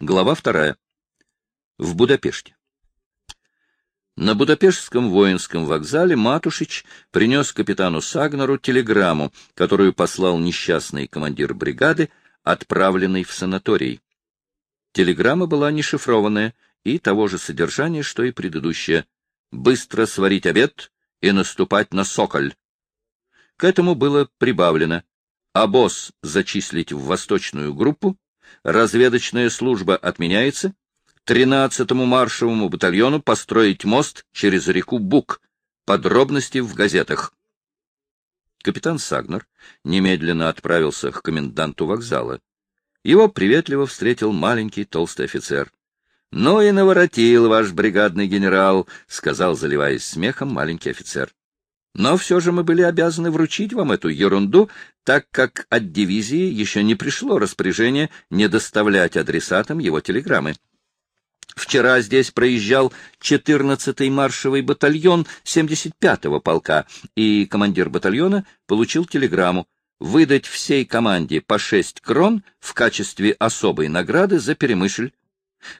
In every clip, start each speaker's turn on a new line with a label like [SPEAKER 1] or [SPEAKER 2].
[SPEAKER 1] Глава вторая. В Будапеште. На Будапештском воинском вокзале Матушич принес капитану Сагнеру телеграмму, которую послал несчастный командир бригады, отправленный в санаторий. Телеграмма была не шифрованная и того же содержания, что и предыдущая. «Быстро сварить обед и наступать на Соколь». К этому было прибавлено «Обоз зачислить в восточную группу, разведочная служба отменяется, 13-му маршевому батальону построить мост через реку Бук. Подробности в газетах. Капитан Сагнер немедленно отправился к коменданту вокзала. Его приветливо встретил маленький толстый офицер. — Ну и наворотил ваш бригадный генерал, — сказал, заливаясь смехом, маленький офицер. Но все же мы были обязаны вручить вам эту ерунду, так как от дивизии еще не пришло распоряжение не доставлять адресатам его телеграммы. Вчера здесь проезжал 14-й маршевый батальон 75-го полка, и командир батальона получил телеграмму выдать всей команде по 6 крон в качестве особой награды за перемышль.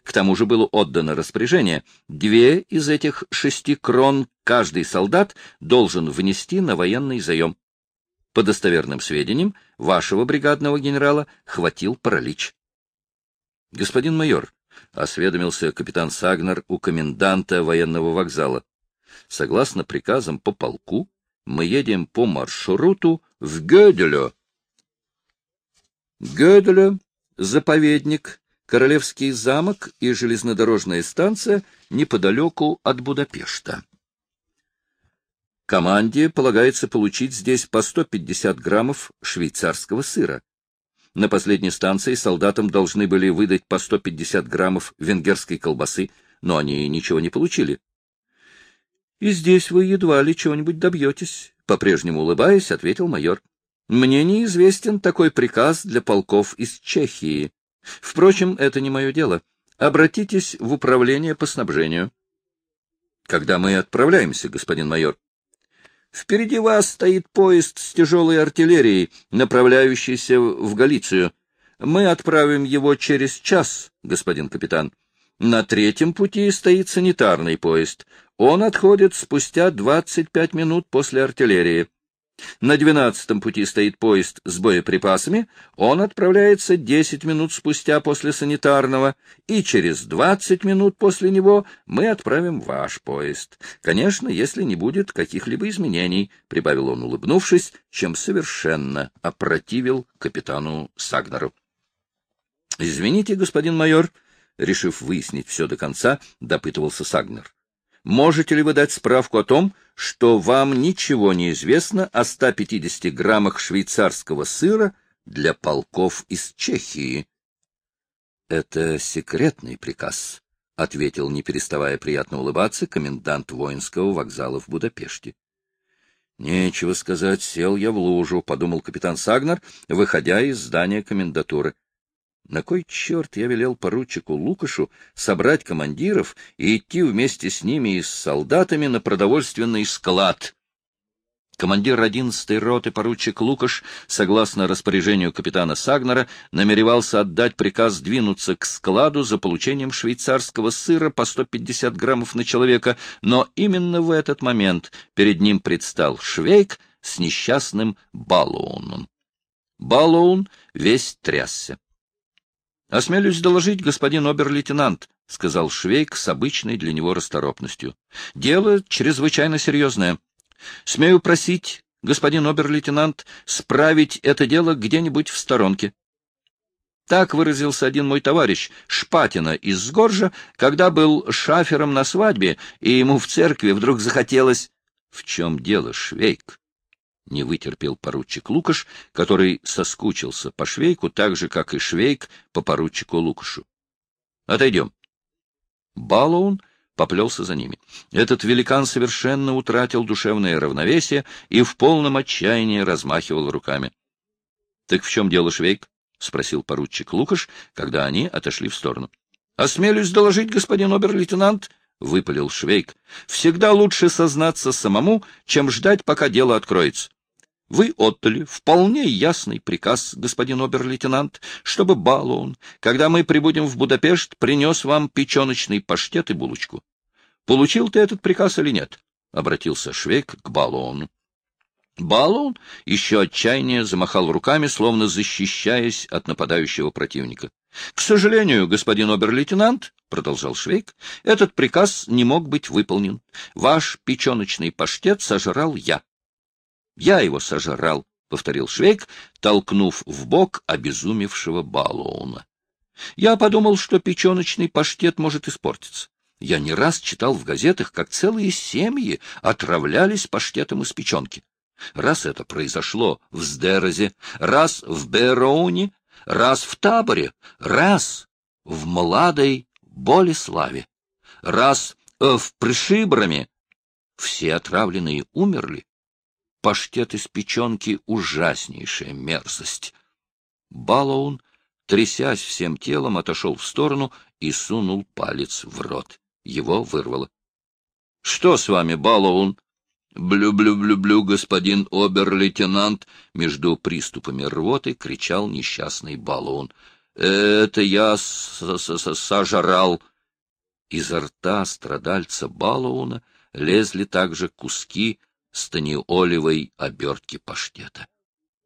[SPEAKER 1] К тому же было отдано распоряжение, две из этих шести крон каждый солдат должен внести на военный заем. По достоверным сведениям, вашего бригадного генерала хватил паралич. — Господин майор, — осведомился капитан Сагнер у коменданта военного вокзала, — согласно приказам по полку, мы едем по маршруту в Гёделю. Гёделю — заповедник, Королевский замок и железнодорожная станция неподалеку от Будапешта. Команде полагается получить здесь по 150 граммов швейцарского сыра. На последней станции солдатам должны были выдать по 150 граммов венгерской колбасы, но они ничего не получили. — И здесь вы едва ли чего-нибудь добьетесь, — по-прежнему улыбаясь, ответил майор. — Мне неизвестен такой приказ для полков из Чехии. Впрочем, это не мое дело. Обратитесь в управление по снабжению. — Когда мы отправляемся, господин майор? — Впереди вас стоит поезд с тяжелой артиллерией, направляющийся в Галицию. Мы отправим его через час, господин капитан. На третьем пути стоит санитарный поезд. Он отходит спустя 25 минут после артиллерии. На двенадцатом пути стоит поезд с боеприпасами, он отправляется десять минут спустя после санитарного, и через двадцать минут после него мы отправим ваш поезд. Конечно, если не будет каких-либо изменений, — прибавил он, улыбнувшись, чем совершенно опротивил капитану Сагнеру. — Извините, господин майор, — решив выяснить все до конца, допытывался Сагнер. Можете ли вы дать справку о том, что вам ничего не известно о 150 граммах швейцарского сыра для полков из Чехии? — Это секретный приказ, — ответил, не переставая приятно улыбаться, комендант воинского вокзала в Будапеште. — Нечего сказать, сел я в лужу, — подумал капитан Сагнер, выходя из здания комендатуры. На кой черт я велел поручику Лукашу собрать командиров и идти вместе с ними и с солдатами на продовольственный склад? Командир 11-й роты поручик Лукаш, согласно распоряжению капитана Сагнера, намеревался отдать приказ двинуться к складу за получением швейцарского сыра по 150 граммов на человека, но именно в этот момент перед ним предстал Швейк с несчастным Баллоуном. Баллоун весь трясся. — Осмелюсь доложить, господин обер-лейтенант, — сказал Швейк с обычной для него расторопностью. — Дело чрезвычайно серьезное. Смею просить, господин обер-лейтенант, справить это дело где-нибудь в сторонке. Так выразился один мой товарищ, Шпатина из Сгоржа, когда был шафером на свадьбе, и ему в церкви вдруг захотелось... — В чем дело, Швейк? Не вытерпел поручик Лукаш, который соскучился по Швейку так же, как и Швейк по поручику Лукашу. — Отойдем. Балоун поплелся за ними. Этот великан совершенно утратил душевное равновесие и в полном отчаянии размахивал руками. — Так в чем дело, Швейк? — спросил поручик Лукаш, когда они отошли в сторону. — Осмелюсь доложить, господин обер-лейтенант, — выпалил Швейк. — Всегда лучше сознаться самому, чем ждать, пока дело откроется. Вы отдали вполне ясный приказ, господин обер-лейтенант, чтобы Балуун, когда мы прибудем в Будапешт, принес вам печеночный паштет и булочку. Получил ты этот приказ или нет? — обратился Швейк к Балуону. Балуун еще отчаяннее замахал руками, словно защищаясь от нападающего противника. — К сожалению, господин обер-лейтенант, — продолжал Швейк, — этот приказ не мог быть выполнен. Ваш печеночный паштет сожрал я. Я его сожрал, — повторил Швейк, толкнув в бок обезумевшего Балоуна. Я подумал, что печеночный паштет может испортиться. Я не раз читал в газетах, как целые семьи отравлялись паштетом из печенки. Раз это произошло в Сдерозе, раз в Бероуне, раз в Таборе, раз в Младой Болеславе, раз в Пришибраме, все отравленные умерли, паштет из печенки — ужаснейшая мерзость. Балоун, трясясь всем телом, отошел в сторону и сунул палец в рот. Его вырвало. — Что с вами, Балоун? «Блю-блю-блю-блю, господин обер-лейтенант!» Между приступами рвоты кричал несчастный Балоун. «Это я сожрал!» Изо рта страдальца Балоуна лезли также куски станиолевой обертки паштета.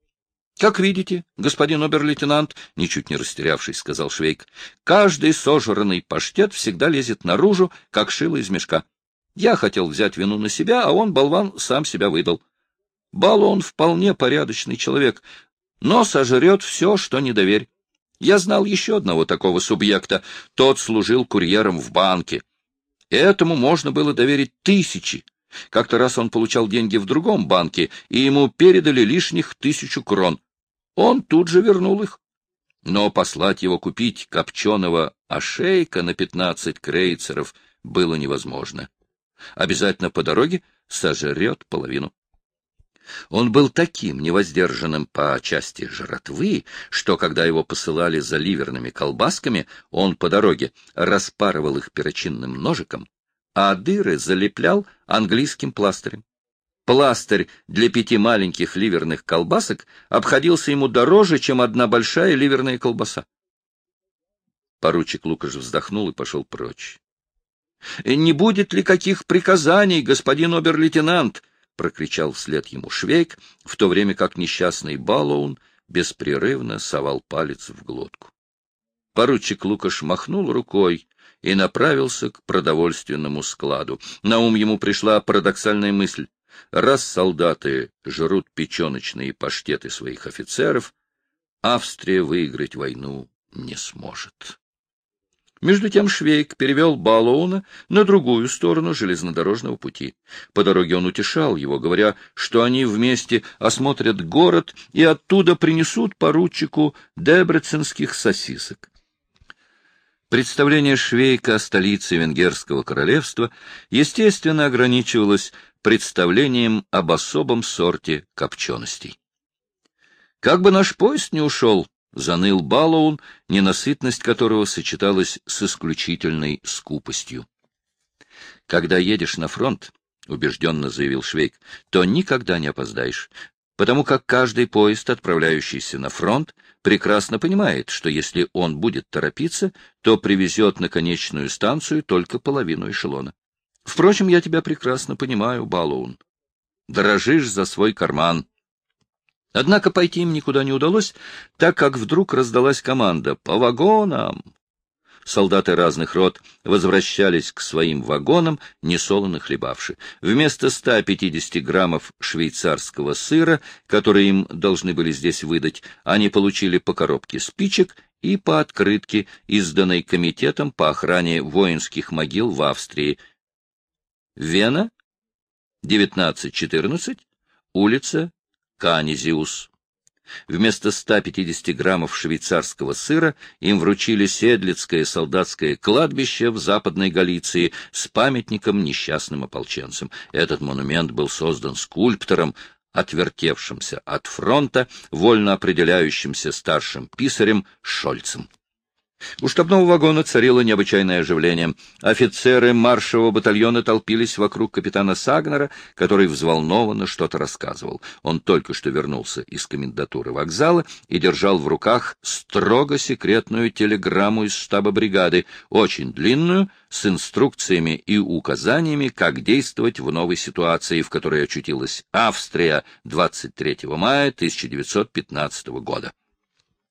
[SPEAKER 1] — Как видите, господин обер-лейтенант, — ничуть не растерявшись, сказал Швейк, — каждый сожранный паштет всегда лезет наружу, как шило из мешка. Я хотел взять вину на себя, а он, болван, сам себя выдал. Балон вполне порядочный человек, но сожрет все, что не доверь. Я знал еще одного такого субъекта. Тот служил курьером в банке. Этому можно было доверить тысячи, как-то раз он получал деньги в другом банке, и ему передали лишних тысячу крон. Он тут же вернул их. Но послать его купить копченого ошейка на пятнадцать крейцеров было невозможно. Обязательно по дороге сожрет половину. Он был таким невоздержанным по части жратвы, что, когда его посылали за ливерными колбасками, он по дороге распарывал их перочинным ножиком, а дыры залеплял английским пластырем. Пластырь для пяти маленьких ливерных колбасок обходился ему дороже, чем одна большая ливерная колбаса. Поручик Лукаш вздохнул и пошел прочь. — Не будет ли каких приказаний, господин обер-лейтенант? — прокричал вслед ему Швейк, в то время как несчастный Балоун беспрерывно совал палец в глотку. Поручик Лукаш махнул рукой и направился к продовольственному складу. На ум ему пришла парадоксальная мысль. Раз солдаты жрут печеночные паштеты своих офицеров, Австрия выиграть войну не сможет. Между тем Швейк перевел Балоуна на другую сторону железнодорожного пути. По дороге он утешал его, говоря, что они вместе осмотрят город и оттуда принесут поручику дебреценских сосисок. Представление Швейка о столице Венгерского королевства, естественно, ограничивалось представлением об особом сорте копченостей. «Как бы наш поезд не ушел», — заныл Балоун, ненасытность которого сочеталась с исключительной скупостью. «Когда едешь на фронт, — убежденно заявил Швейк, — то никогда не опоздаешь, потому как каждый поезд, отправляющийся на фронт, прекрасно понимает, что если он будет торопиться, то привезет на конечную станцию только половину эшелона. Впрочем, я тебя прекрасно понимаю, Балоун. Дорожишь за свой карман. Однако пойти им никуда не удалось, так как вдруг раздалась команда «По вагонам!» Солдаты разных рот возвращались к своим вагонам, несолоно хлебавши. Вместо 150 граммов швейцарского сыра, которые им должны были здесь выдать, они получили по коробке спичек и по открытке, изданной Комитетом по охране воинских могил в Австрии. Вена, 1914, улица Канизиус. Вместо 150 граммов швейцарского сыра им вручили Седлицкое солдатское кладбище в Западной Галиции с памятником несчастным ополченцам. Этот монумент был создан скульптором, отвертевшимся от фронта, вольно определяющимся старшим писарем Шольцем. У штабного вагона царило необычайное оживление. Офицеры маршевого батальона толпились вокруг капитана Сагнера, который взволнованно что-то рассказывал. Он только что вернулся из комендатуры вокзала и держал в руках строго секретную телеграмму из штаба бригады, очень длинную, с инструкциями и указаниями, как действовать в новой ситуации, в которой очутилась Австрия 23 мая 1915 года.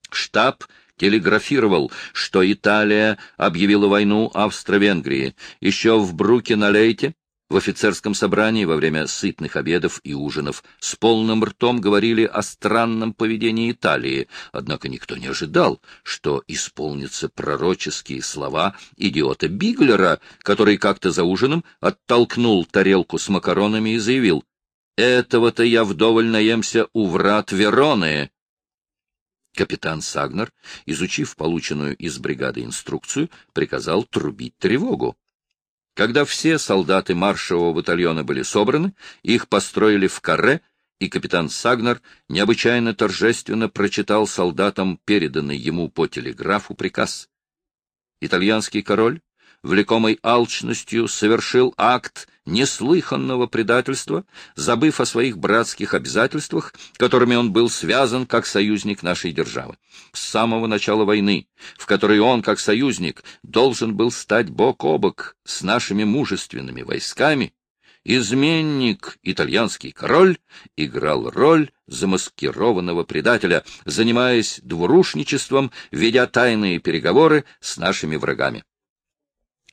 [SPEAKER 1] Штаб телеграфировал, что Италия объявила войну Австро-Венгрии. Еще в Бруке-на-Лейте, в офицерском собрании во время сытных обедов и ужинов, с полным ртом говорили о странном поведении Италии, однако никто не ожидал, что исполнятся пророческие слова идиота Биглера, который как-то за ужином оттолкнул тарелку с макаронами и заявил «Этого-то я вдоволь наемся у врат Вероны». Капитан Сагнер, изучив полученную из бригады инструкцию, приказал трубить тревогу. Когда все солдаты маршевого батальона были собраны, их построили в каре, и капитан Сагнер необычайно торжественно прочитал солдатам переданный ему по телеграфу приказ. Итальянский король влекомой алчностью, совершил акт неслыханного предательства, забыв о своих братских обязательствах, которыми он был связан как союзник нашей державы. С самого начала войны, в которой он, как союзник, должен был стать бок о бок с нашими мужественными войсками, изменник, итальянский король, играл роль замаскированного предателя, занимаясь двурушничеством, ведя тайные переговоры с нашими врагами.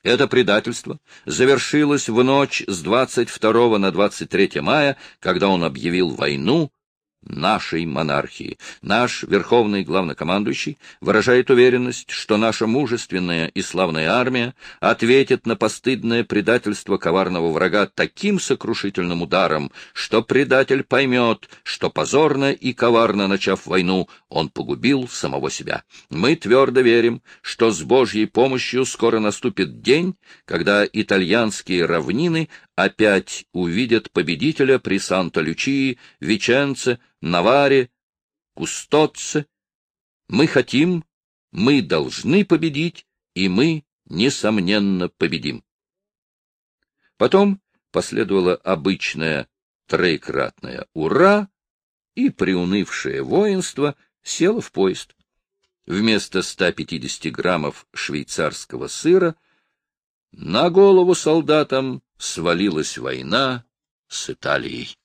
[SPEAKER 1] Это предательство завершилось в ночь с 22 на 23 мая, когда он объявил войну нашей монархии. Наш верховный главнокомандующий выражает уверенность, что наша мужественная и славная армия ответит на постыдное предательство коварного врага таким сокрушительным ударом, что предатель поймет, что позорно и коварно начав войну, он погубил самого себя. Мы твердо верим, что с Божьей помощью скоро наступит день, когда итальянские равнины опять увидят победителя при Санта-Лючии, Веченце, Наваре, Кустоце. Мы хотим, мы должны победить, и мы, несомненно, победим. Потом последовало обычное троекратное «Ура!» и приунывшее воинство село в поезд. Вместо 150 граммов швейцарского сыра на голову солдатам свалилась война с Италией.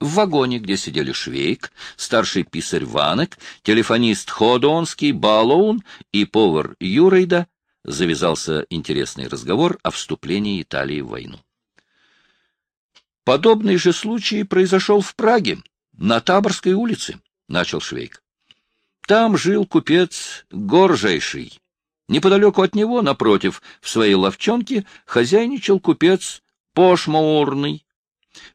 [SPEAKER 1] В вагоне, где сидели Швейк, старший писарь Ванек, телефонист Ходонский, Балоун и повар Юрейда, завязался интересный разговор о вступлении Италии в войну. Подобный же случай произошел в Праге, на Таборской улице, — начал Швейк. Там жил купец Горжайший, Неподалеку от него, напротив, в своей ловчонке, хозяйничал купец Пошмаурный.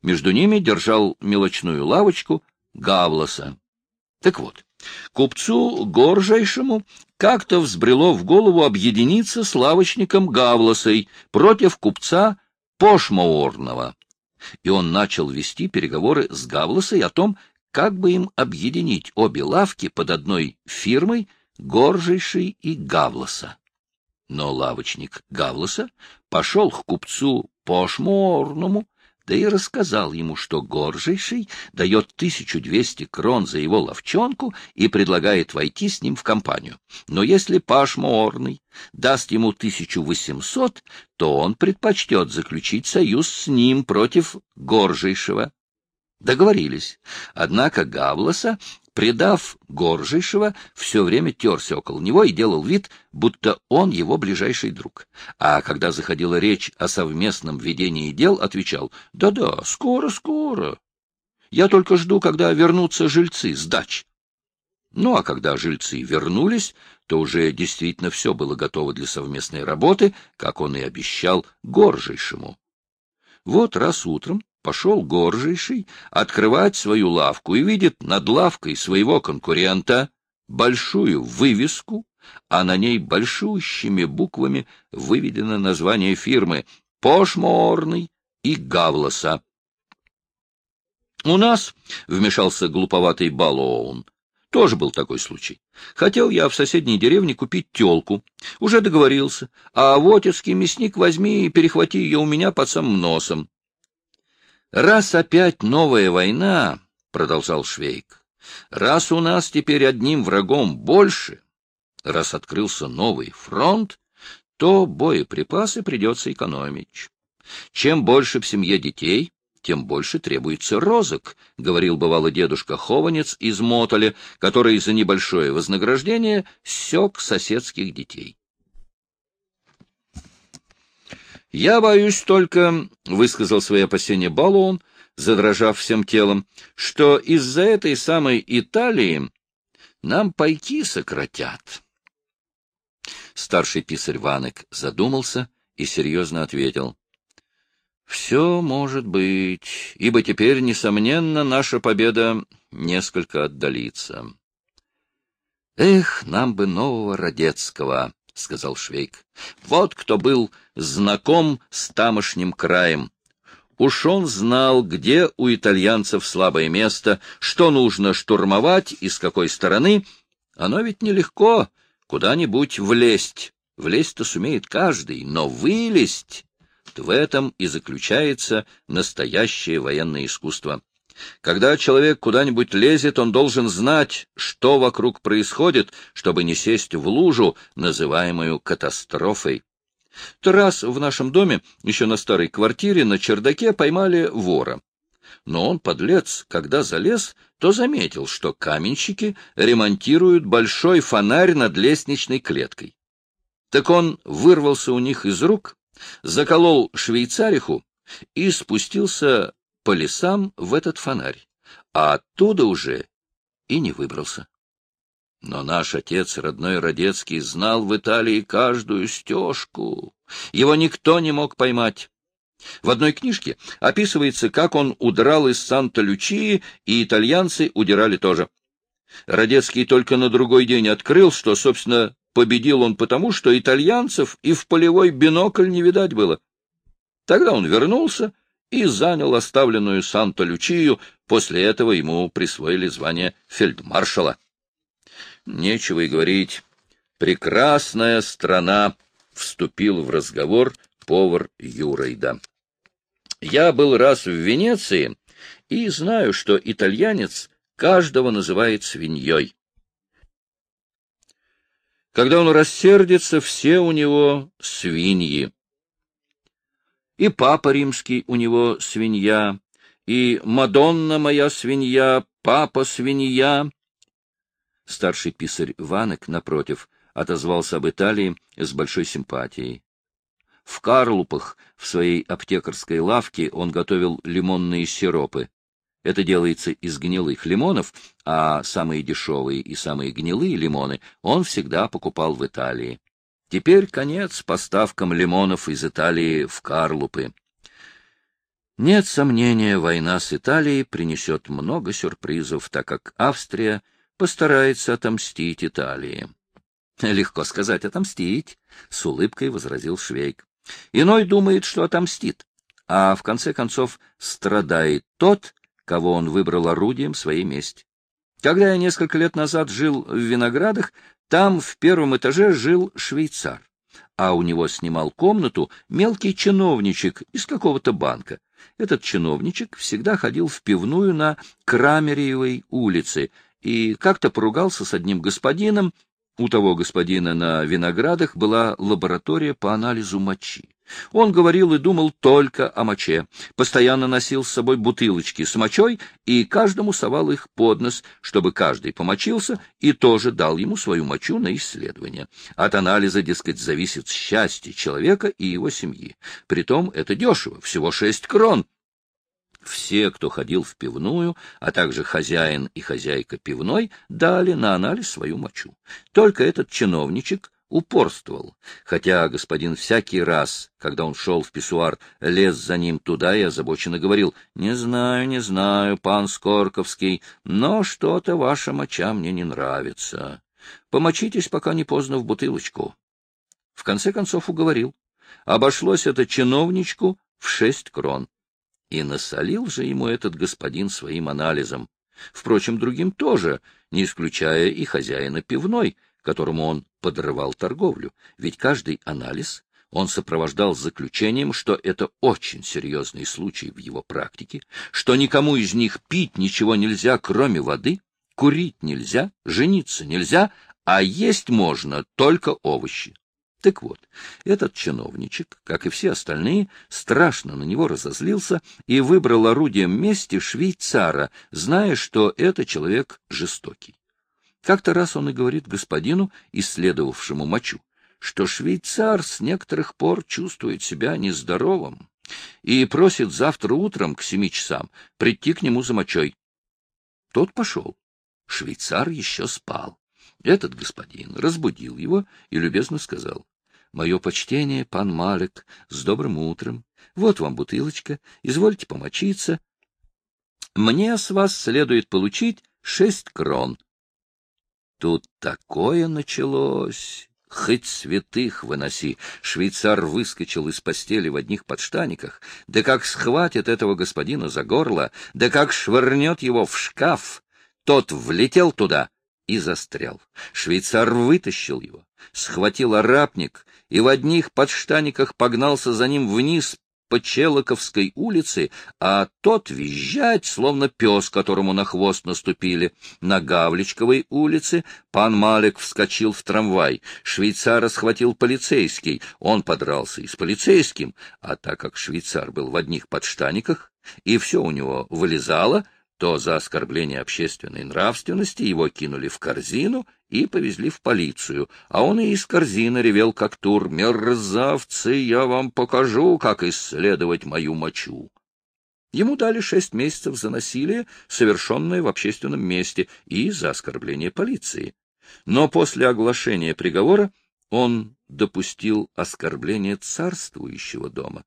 [SPEAKER 1] Между ними держал мелочную лавочку Гавлоса. Так вот, купцу Горжайшему как-то взбрело в голову объединиться с лавочником Гавлосой против купца Пошмаурного. И он начал вести переговоры с Гавлосой о том, как бы им объединить обе лавки под одной фирмой — Горжейший и Гавлоса. Но лавочник Гавлоса пошел к купцу Пошморному, да и рассказал ему, что Горжейший дает 1200 крон за его ловчонку и предлагает войти с ним в компанию. Но если Пашморный даст ему 1800, то он предпочтет заключить союз с ним против Горжейшего. Договорились. Однако Гавлоса Предав Горжейшего, все время терся около него и делал вид, будто он его ближайший друг. А когда заходила речь о совместном ведении дел, отвечал «Да-да, скоро, скоро. Я только жду, когда вернутся жильцы с дач». Ну, а когда жильцы вернулись, то уже действительно все было готово для совместной работы, как он и обещал Горжейшему. Вот раз утром пошел горжейший открывать свою лавку и видит над лавкой своего конкурента большую вывеску, а на ней большущими буквами выведено название фирмы «Пошморный» и «Гавлоса». «У нас», — вмешался глуповатый Балоун, Тоже был такой случай. Хотел я в соседней деревне купить телку. Уже договорился. А вотецкий мясник возьми и перехвати ее у меня под самым носом. Раз опять новая война, — продолжал Швейк, — раз у нас теперь одним врагом больше, раз открылся новый фронт, то боеприпасы придется экономить. Чем больше в семье детей, тем больше требуется розок, — говорил бывало дедушка Хованец из Мотоля, который за небольшое вознаграждение сёк соседских детей. «Я боюсь только», — высказал свои опасения Балуон, задрожав всем телом, — «что из-за этой самой Италии нам пайки сократят». Старший писарь Ванек задумался и серьезно ответил. Все может быть, ибо теперь, несомненно, наша победа несколько отдалится. Эх, нам бы нового Родецкого, — сказал Швейк. Вот кто был знаком с тамошним краем. Уж он знал, где у итальянцев слабое место, что нужно штурмовать и с какой стороны. Оно ведь нелегко куда-нибудь влезть. Влезть-то сумеет каждый, но вылезть в этом и заключается настоящее военное искусство. Когда человек куда-нибудь лезет, он должен знать, что вокруг происходит, чтобы не сесть в лужу, называемую катастрофой. То раз в нашем доме, еще на старой квартире, на чердаке поймали вора. Но он, подлец, когда залез, то заметил, что каменщики ремонтируют большой фонарь над лестничной клеткой. Так он вырвался у них из рук, заколол швейцариху и спустился по лесам в этот фонарь, а оттуда уже и не выбрался. Но наш отец, родной Родецкий, знал в Италии каждую стежку. Его никто не мог поймать. В одной книжке описывается, как он удрал из Санта-Лючии, и итальянцы удирали тоже. Родецкий только на другой день открыл, что, собственно, Победил он потому, что итальянцев и в полевой бинокль не видать было. Тогда он вернулся и занял оставленную Санто-Лючию, после этого ему присвоили звание фельдмаршала. Нечего и говорить. Прекрасная страна, — вступил в разговор повар Юрейда. Я был раз в Венеции и знаю, что итальянец каждого называет свиньей. Когда он рассердится, все у него свиньи. И папа римский у него свинья, и Мадонна моя свинья, папа свинья. Старший писарь Ванек, напротив, отозвался об Италии с большой симпатией. В Карлупах, в своей аптекарской лавке, он готовил лимонные сиропы. Это делается из гнилых лимонов, а самые дешевые и самые гнилые лимоны он всегда покупал в Италии. Теперь конец поставкам лимонов из Италии в Карлупы. Нет сомнения, война с Италией принесет много сюрпризов, так как Австрия постарается отомстить Италии. Легко сказать «отомстить», — с улыбкой возразил Швейк. Иной думает, что отомстит, а в конце концов страдает тот, кого он выбрал орудием своей мести. Когда я несколько лет назад жил в Виноградах, там в первом этаже жил швейцар, а у него снимал комнату мелкий чиновничек из какого-то банка. Этот чиновничек всегда ходил в пивную на Крамериевой улице и как-то поругался с одним господином. У того господина на Виноградах была лаборатория по анализу мочи. Он говорил и думал только о моче, постоянно носил с собой бутылочки с мочой и каждому совал их под нос, чтобы каждый помочился и тоже дал ему свою мочу на исследование. От анализа, дескать, зависит счастье человека и его семьи. Притом это дешево, всего шесть крон. Все, кто ходил в пивную, а также хозяин и хозяйка пивной, дали на анализ свою мочу. Только этот чиновничек упорствовал, хотя господин всякий раз, когда он шел в писсуар, лез за ним туда и озабоченно говорил, «Не знаю, не знаю, пан Скорковский, но что-то ваша моча мне не нравится. Помочитесь, пока не поздно, в бутылочку». В конце концов уговорил. Обошлось это чиновничку в шесть крон. И насолил же ему этот господин своим анализом. Впрочем, другим тоже, не исключая и хозяина пивной, которому он подрывал торговлю, ведь каждый анализ он сопровождал заключением, что это очень серьезный случай в его практике, что никому из них пить ничего нельзя, кроме воды, курить нельзя, жениться нельзя, а есть можно только овощи. Так вот, этот чиновничек, как и все остальные, страшно на него разозлился и выбрал орудием мести швейцара, зная, что это человек жестокий. Как-то раз он и говорит господину, исследовавшему мочу, что швейцар с некоторых пор чувствует себя нездоровым и просит завтра утром к семи часам прийти к нему за мочой. Тот пошел. Швейцар еще спал. Этот господин разбудил его и любезно сказал, Мое почтение, пан Малик, с добрым утром. Вот вам бутылочка, извольте помочиться. Мне с вас следует получить шесть крон. Тут такое началось. Хоть святых выноси. Швейцар выскочил из постели в одних подштаниках. Да как схватит этого господина за горло, да как швырнет его в шкаф. Тот влетел туда и застрял. Швейцар вытащил его, схватил арапник и в одних подштаниках погнался за ним вниз по Челоковской улице, а тот визжать, словно пес, которому на хвост наступили. На Гавличковой улице пан Малик вскочил в трамвай, швейцара схватил полицейский, он подрался и с полицейским, а так как швейцар был в одних подштаниках, и все у него вылезало, то за оскорбление общественной нравственности его кинули в корзину и повезли в полицию, а он и из корзины ревел как тур «Мерзавцы, я вам покажу, как исследовать мою мочу». Ему дали шесть месяцев за насилие, совершенное в общественном месте, и за оскорбление полиции. Но после оглашения приговора он допустил оскорбление царствующего дома.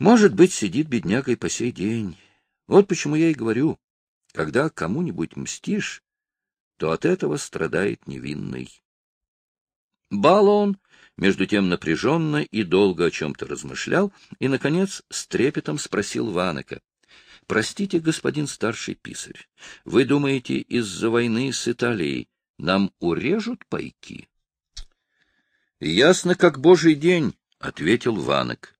[SPEAKER 1] Может быть, сидит бедняга и по сей день. Вот почему я и говорю, когда кому-нибудь мстишь, то от этого страдает невинный. Балон, между тем, напряженно и долго о чем-то размышлял и, наконец, с трепетом спросил Ванека. — Простите, господин старший писарь, вы думаете, из-за войны с Италией нам урежут пайки? — Ясно, как божий день, — ответил Ванек.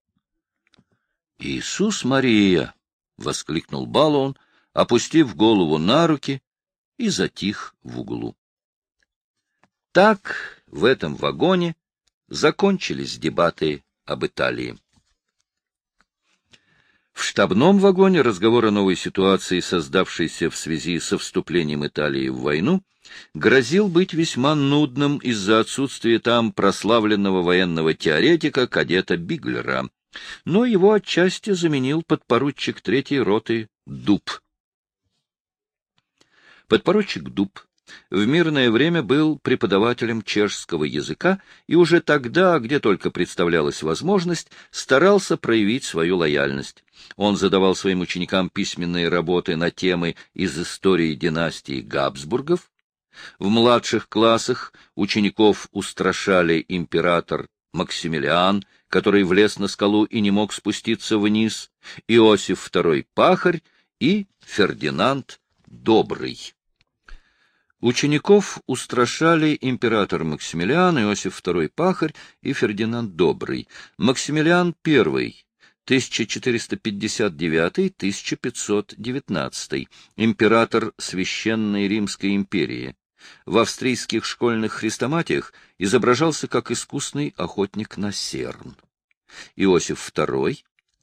[SPEAKER 1] — Иисус Мария! — воскликнул Балон, опустив голову на руки и затих в углу. Так в этом вагоне закончились дебаты об Италии. В штабном вагоне разговор о новой ситуации, создавшейся в связи со вступлением Италии в войну, грозил быть весьма нудным из-за отсутствия там прославленного военного теоретика кадета Биглера, но его отчасти заменил подпоручик третьей роты Дуб. Подпоручик Дуб в мирное время был преподавателем чешского языка и уже тогда, где только представлялась возможность, старался проявить свою лояльность. Он задавал своим ученикам письменные работы на темы из истории династии Габсбургов. В младших классах учеников устрашали император Максимилиан, который влез на скалу и не мог спуститься вниз, Иосиф II Пахарь и Фердинанд Добрый. Учеников устрашали император Максимилиан, Иосиф II Пахарь и Фердинанд Добрый. Максимилиан I 1459-1519, император Священной Римской империи. В австрийских школьных хрестоматиях изображался как искусный охотник на серн. Иосиф II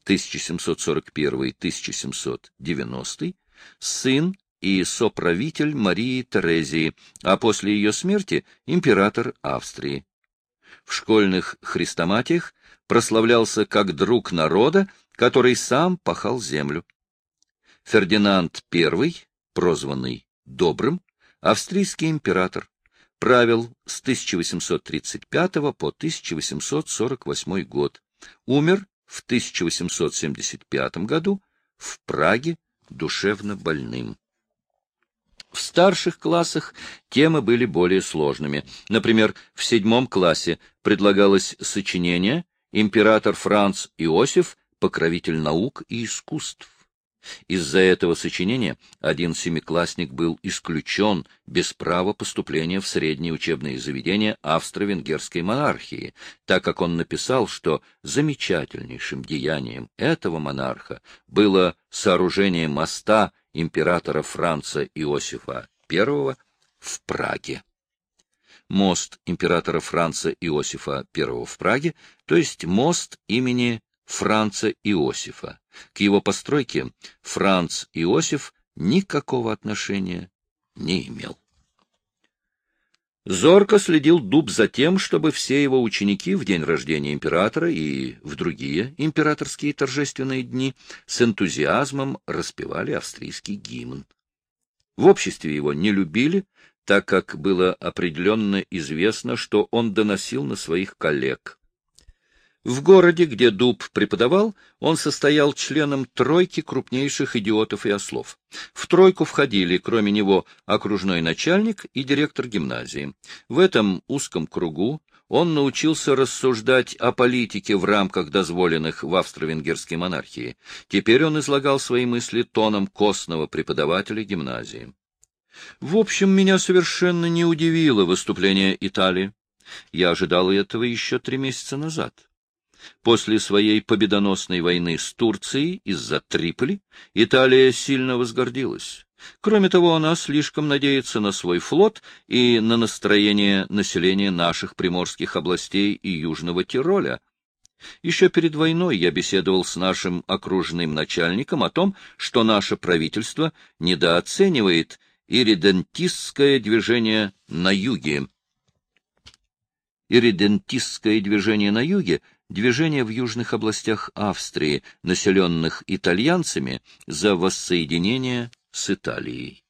[SPEAKER 1] 1741-1790, сын и соправитель Марии Терезии, а после ее смерти император Австрии. В школьных хрестоматиях прославлялся как друг народа, который сам пахал землю. Фердинанд I, прозванный Добрым, австрийский император, правил с 1835 по 1848 год, умер в 1875 году в Праге душевно больным. В старших классах темы были более сложными. Например, в седьмом классе предлагалось сочинение «Император Франц Иосиф, покровитель наук и искусств». Из-за этого сочинения один семиклассник был исключен без права поступления в средние учебные заведения австро-венгерской монархии, так как он написал, что замечательнейшим деянием этого монарха было сооружение моста императора Франца Иосифа I в Праге. Мост императора Франца Иосифа I в Праге, то есть мост имени Франца Иосифа. К его постройке Франц Иосиф никакого отношения не имел. Зорко следил Дуб за тем, чтобы все его ученики в день рождения императора и в другие императорские торжественные дни с энтузиазмом распевали австрийский гимн. В обществе его не любили, так как было определенно известно, что он доносил на своих коллег. В городе, где Дуб преподавал, он состоял членом тройки крупнейших идиотов и ослов. В тройку входили, кроме него, окружной начальник и директор гимназии. В этом узком кругу он научился рассуждать о политике в рамках дозволенных в австро-венгерской монархии. Теперь он излагал свои мысли тоном костного преподавателя гимназии. В общем, меня совершенно не удивило выступление Италии. Я ожидал этого еще три месяца назад. После своей победоносной войны с Турцией из-за Триполи Италия сильно возгордилась. Кроме того, она слишком надеется на свой флот и на настроение населения наших приморских областей и Южного Тироля. Еще перед войной я беседовал с нашим окружным начальником о том, что наше правительство недооценивает иридентистское движение на юге. Иридентистское движение на юге движение в южных областях Австрии, населенных итальянцами, за воссоединение с Италией.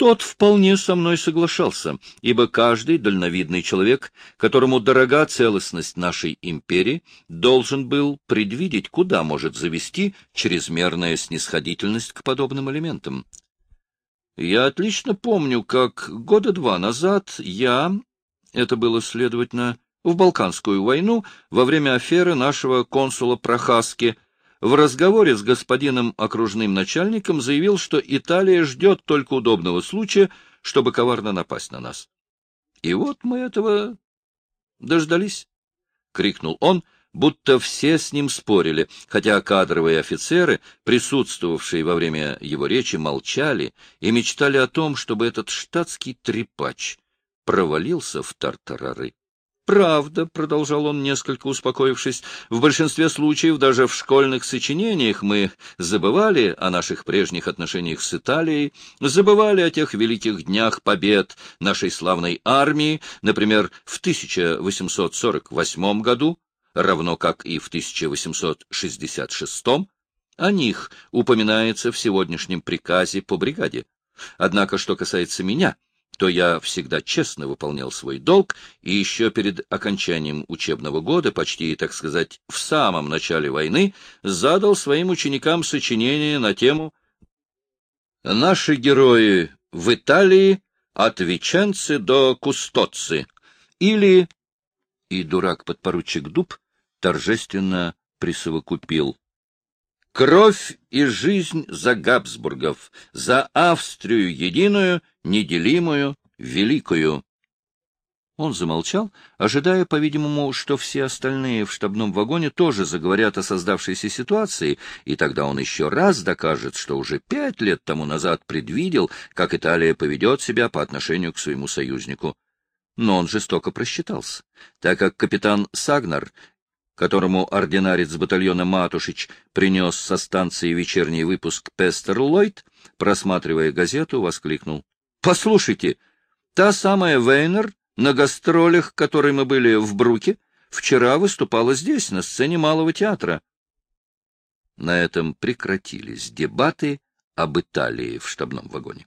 [SPEAKER 1] Тот вполне со мной соглашался, ибо каждый дальновидный человек, которому дорога целостность нашей империи, должен был предвидеть, куда может завести чрезмерная снисходительность к подобным элементам. Я отлично помню, как года два назад я, это было, следовательно, в Балканскую войну во время аферы нашего консула Прохаски в разговоре с господином окружным начальником заявил, что Италия ждет только удобного случая, чтобы коварно напасть на нас. И вот мы этого дождались, — крикнул он, будто все с ним спорили, хотя кадровые офицеры, присутствовавшие во время его речи, молчали и мечтали о том, чтобы этот штатский трепач провалился в тартарары. Правда, — продолжал он, несколько успокоившись, — в большинстве случаев даже в школьных сочинениях мы забывали о наших прежних отношениях с Италией, забывали о тех великих днях побед нашей славной армии, например, в 1848 году, равно как и в 1866. О них упоминается в сегодняшнем приказе по бригаде. Однако, что касается меня — то я всегда честно выполнял свой долг, и еще перед окончанием учебного года, почти, так сказать, в самом начале войны, задал своим ученикам сочинение на тему «Наши герои в Италии от Веченцы до Кустоци» или и дурак-подпоручик Дуб торжественно присовокупил Кровь и жизнь за Габсбургов, за Австрию единую, неделимую, великую. Он замолчал, ожидая, по-видимому, что все остальные в штабном вагоне тоже заговорят о создавшейся ситуации, и тогда он еще раз докажет, что уже пять лет тому назад предвидел, как Италия поведет себя по отношению к своему союзнику. Но он жестоко просчитался, так как капитан Сагнар которому ординарец батальона Матушич принес со станции вечерний выпуск Пестер Ллойд, просматривая газету, воскликнул. — Послушайте, та самая Вейнер, на гастролях, которой мы были в Бруке, вчера выступала здесь, на сцене Малого театра. На этом прекратились дебаты об Италии в штабном вагоне.